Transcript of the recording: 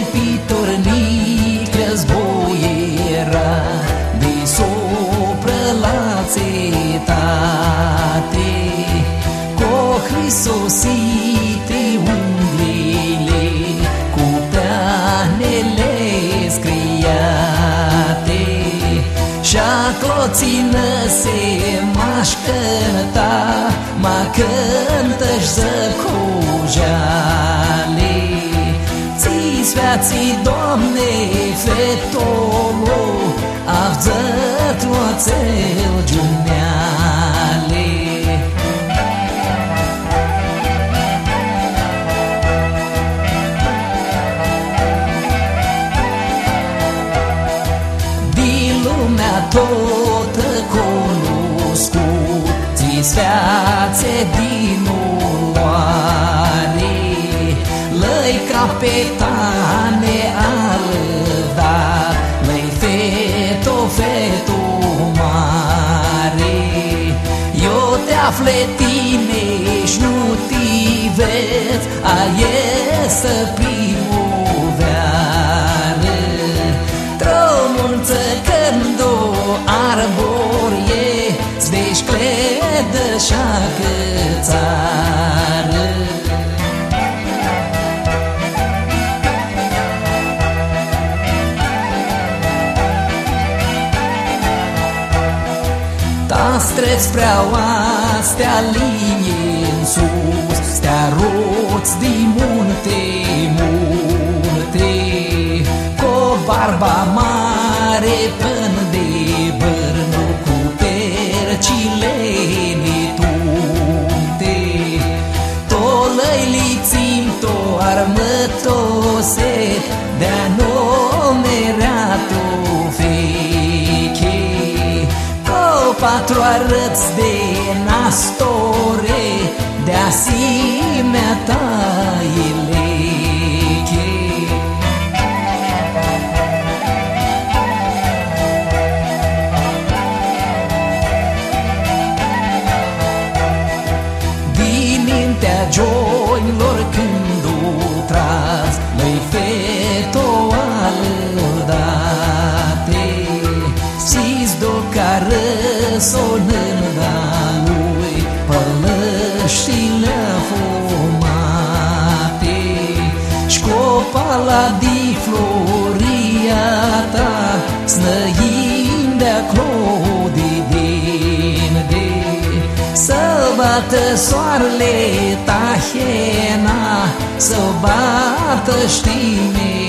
Pitornic fi tornic războiera de sopră la cetate. Cu Hrisosite umblile, cu planele scriate, și-acolo țină se mașcăta, mă cântă-și Ții sveații, Doamne, fetolo Avzăt loțel giuneale tot cunoscut Zi sfeațe din uloare Lăi capetane afle tine Ta streți prea oastea linie în sus Stea roți din munte, munte. Cu barba mare patru arăți de nastore De asimea ta eleche Dinintea joilor când o tras sonând lui Pălășile fumate Școpala di floria ta Snăind de-acolo din de Să bată soarele tahena Să bată știmerii